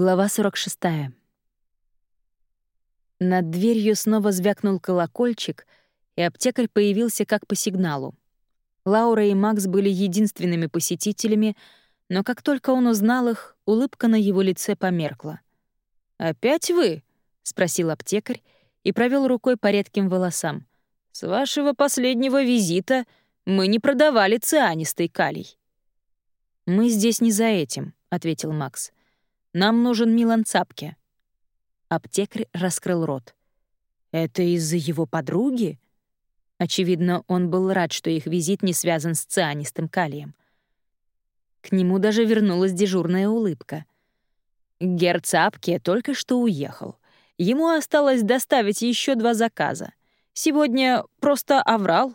Глава 46. Над дверью снова звякнул колокольчик, и аптекарь появился как по сигналу. Лаура и Макс были единственными посетителями, но как только он узнал их, улыбка на его лице померкла. «Опять вы?» — спросил аптекарь и провел рукой по редким волосам. «С вашего последнего визита мы не продавали цианистый калий». «Мы здесь не за этим», — ответил Макс. Нам нужен Милан Цапке». Аптекарь раскрыл рот. «Это из-за его подруги?» Очевидно, он был рад, что их визит не связан с цианистым калием. К нему даже вернулась дежурная улыбка. Гер Цапке только что уехал. Ему осталось доставить еще два заказа. Сегодня просто оврал.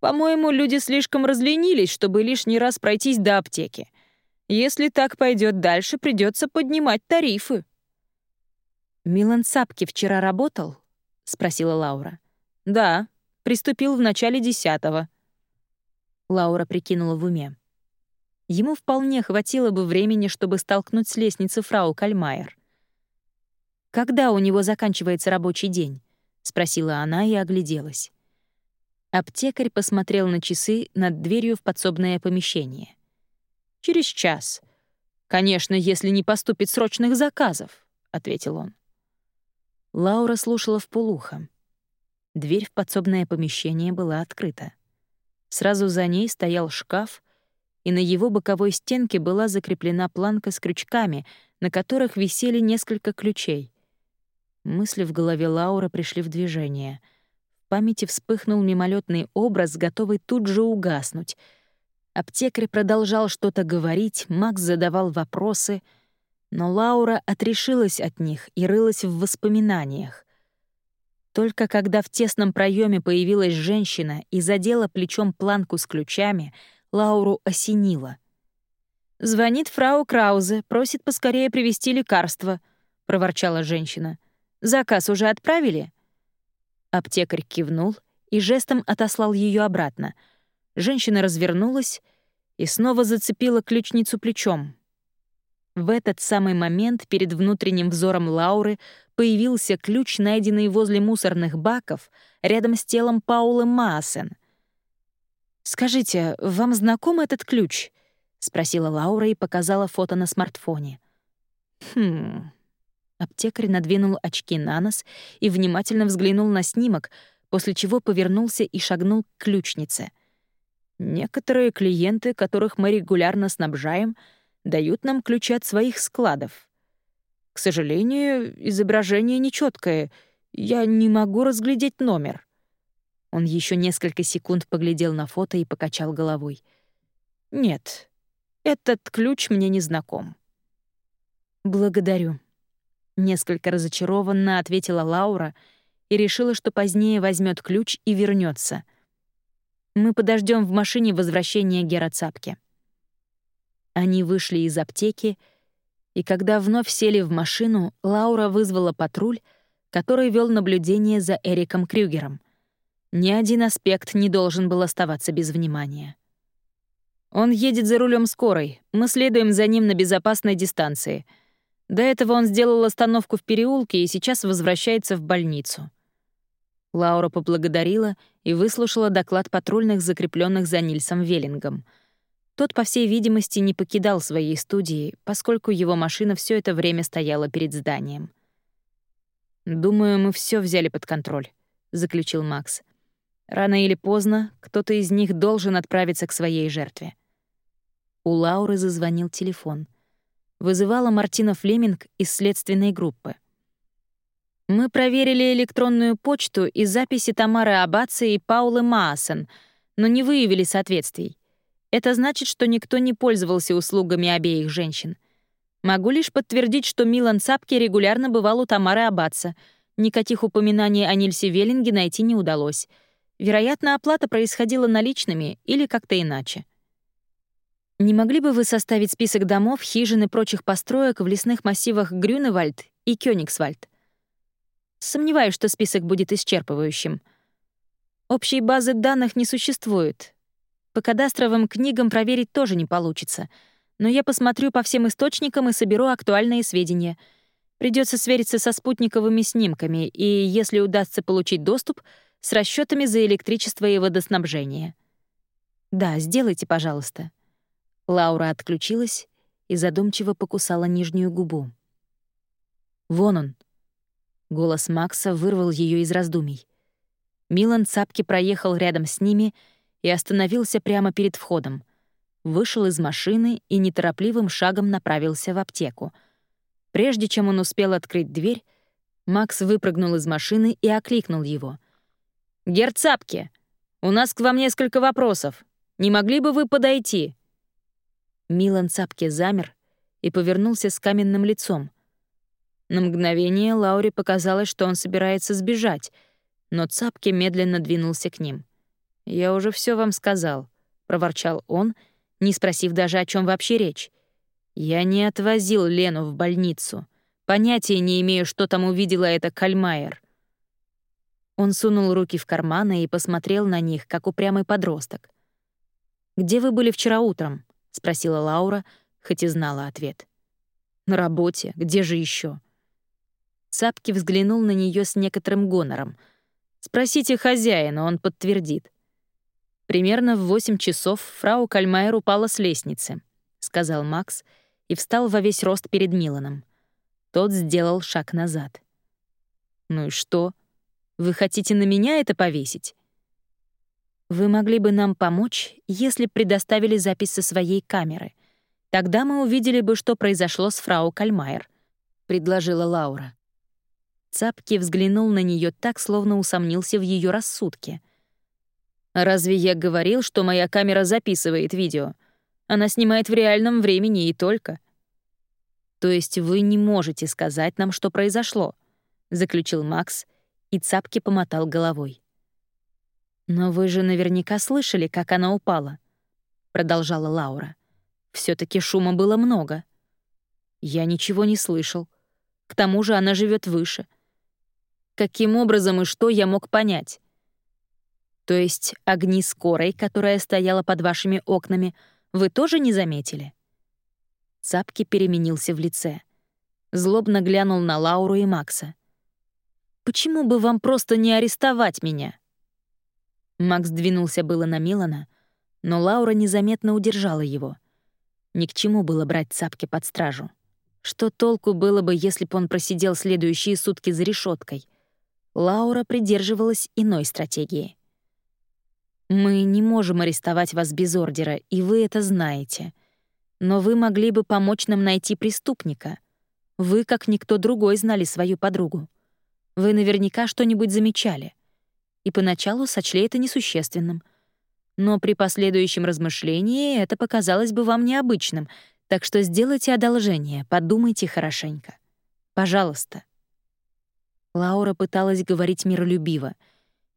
По-моему, люди слишком разленились, чтобы лишний раз пройтись до аптеки. Если так пойдет дальше, придется поднимать тарифы. Милан Сапки вчера работал? спросила Лаура. Да, приступил в начале десятого. Лаура прикинула в уме. Ему вполне хватило бы времени, чтобы столкнуть с лестницы фрау Кальмайер. «Когда у него заканчивается рабочий день?» — спросила она и огляделась. Аптекарь посмотрел на часы над дверью в подсобное помещение. Через час. Конечно, если не поступит срочных заказов, ответил он. Лаура слушала вполуха. Дверь в подсобное помещение была открыта. Сразу за ней стоял шкаф, и на его боковой стенке была закреплена планка с крючками, на которых висели несколько ключей. Мысли в голове Лауры пришли в движение. В памяти вспыхнул мимолетный образ, готовый тут же угаснуть — Аптекарь продолжал что-то говорить, Макс задавал вопросы, но Лаура отрешилась от них и рылась в воспоминаниях. Только когда в тесном проеме появилась женщина и задела плечом планку с ключами, Лауру осенило. «Звонит фрау Краузе, просит поскорее привезти лекарство», — проворчала женщина. «Заказ уже отправили?» Аптекарь кивнул и жестом отослал ее обратно — Женщина развернулась и снова зацепила ключницу плечом. В этот самый момент перед внутренним взором Лауры появился ключ, найденный возле мусорных баков рядом с телом Паулы Маасен. «Скажите, вам знаком этот ключ?» — спросила Лаура и показала фото на смартфоне. «Хм...» Аптекарь надвинул очки на нос и внимательно взглянул на снимок, после чего повернулся и шагнул к ключнице — Некоторые клиенты, которых мы регулярно снабжаем, дают нам ключи от своих складов. К сожалению, изображение нечеткое. Я не могу разглядеть номер. Он еще несколько секунд поглядел на фото и покачал головой. Нет, этот ключ мне не знаком. Благодарю. Несколько разочарованно ответила Лаура и решила, что позднее возьмет ключ и вернется. Мы подождем в машине возвращения Гера Цапки». Они вышли из аптеки, и когда вновь сели в машину, Лаура вызвала патруль, который вел наблюдение за Эриком Крюгером. Ни один аспект не должен был оставаться без внимания. «Он едет за рулем скорой. Мы следуем за ним на безопасной дистанции. До этого он сделал остановку в переулке и сейчас возвращается в больницу». Лаура поблагодарила и выслушала доклад патрульных, закрепленных за Нильсом Веллингом. Тот, по всей видимости, не покидал своей студии, поскольку его машина все это время стояла перед зданием. «Думаю, мы все взяли под контроль», — заключил Макс. «Рано или поздно кто-то из них должен отправиться к своей жертве». У Лауры зазвонил телефон. Вызывала Мартина Флеминг из следственной группы. Мы проверили электронную почту и записи Тамары Абаци и Паулы Маасен, но не выявили соответствий. Это значит, что никто не пользовался услугами обеих женщин. Могу лишь подтвердить, что Милан Цапки регулярно бывал у Тамары Абаца. Никаких упоминаний о Нильсе Веллинге найти не удалось. Вероятно, оплата происходила наличными или как-то иначе. Не могли бы вы составить список домов, хижин и прочих построек в лесных массивах Грюневальд и Кёнигсвальд? Сомневаюсь, что список будет исчерпывающим. Общей базы данных не существует. По кадастровым книгам проверить тоже не получится. но я посмотрю по всем источникам и соберу актуальные сведения. Придется свериться со спутниковыми снимками и, если удастся получить доступ, с расчетами за электричество и водоснабжение. Да, сделайте, пожалуйста. Лаура отключилась и задумчиво покусала нижнюю губу. «Вон он!» Голос Макса вырвал ее из раздумий. Милан Цапки проехал рядом с ними и остановился прямо перед входом. Вышел из машины и неторопливым шагом направился в аптеку. Прежде чем он успел открыть дверь, Макс выпрыгнул из машины и окликнул его. «Герцапки, у нас к вам несколько вопросов. Не могли бы вы подойти?» Милан Цапки замер и повернулся с каменным лицом. На мгновение Лауре показалось, что он собирается сбежать, но Цапки медленно двинулся к ним. «Я уже все вам сказал», — проворчал он, не спросив даже, о чем вообще речь. «Я не отвозил Лену в больницу. Понятия не имею, что там увидела эта Кальмайер». Он сунул руки в карманы и посмотрел на них, как упрямый подросток. «Где вы были вчера утром?» — спросила Лаура, хоть и знала ответ. «На работе. Где же еще? Цапки взглянул на нее с некоторым гонором. «Спросите хозяина, он подтвердит». Примерно в восемь часов фрау Кальмайер упала с лестницы, сказал Макс и встал во весь рост перед Миланом. Тот сделал шаг назад. «Ну и что? Вы хотите на меня это повесить?» Вы могли бы нам помочь, если предоставили запись со своей камеры. Тогда мы увидели бы, что произошло с фрау Кальмайер», — предложила Лаура. Цапки взглянул на нее так, словно усомнился в ее рассудке. «Разве я говорил, что моя камера записывает видео? Она снимает в реальном времени и только». «То есть вы не можете сказать нам, что произошло?» — заключил Макс, и Цапки помотал головой. «Но вы же наверняка слышали, как она упала», — продолжала Лаура. все таки шума было много». «Я ничего не слышал. К тому же она живет выше. Каким образом и что я мог понять?» «То есть огни скорой, которая стояла под вашими окнами, вы тоже не заметили?» Цапки переменился в лице. Злобно глянул на Лауру и Макса. «Почему бы вам просто не арестовать меня?» Макс двинулся было на Милана, но Лаура незаметно удержала его. Ни к чему было брать цапки под стражу. Что толку было бы, если бы он просидел следующие сутки за решеткой? Лаура придерживалась иной стратегии. «Мы не можем арестовать вас без ордера, и вы это знаете. Но вы могли бы помочь нам найти преступника. Вы, как никто другой, знали свою подругу. Вы наверняка что-нибудь замечали и поначалу сочли это несущественным. Но при последующем размышлении это показалось бы вам необычным, так что сделайте одолжение, подумайте хорошенько. Пожалуйста. Лаура пыталась говорить миролюбиво.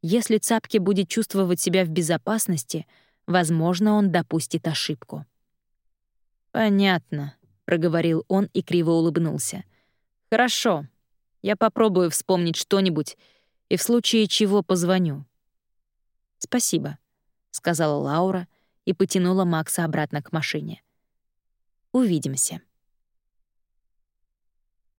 Если Цапки будет чувствовать себя в безопасности, возможно, он допустит ошибку. «Понятно», — проговорил он и криво улыбнулся. «Хорошо. Я попробую вспомнить что-нибудь, и в случае чего позвоню». «Спасибо», — сказала Лаура и потянула Макса обратно к машине. «Увидимся».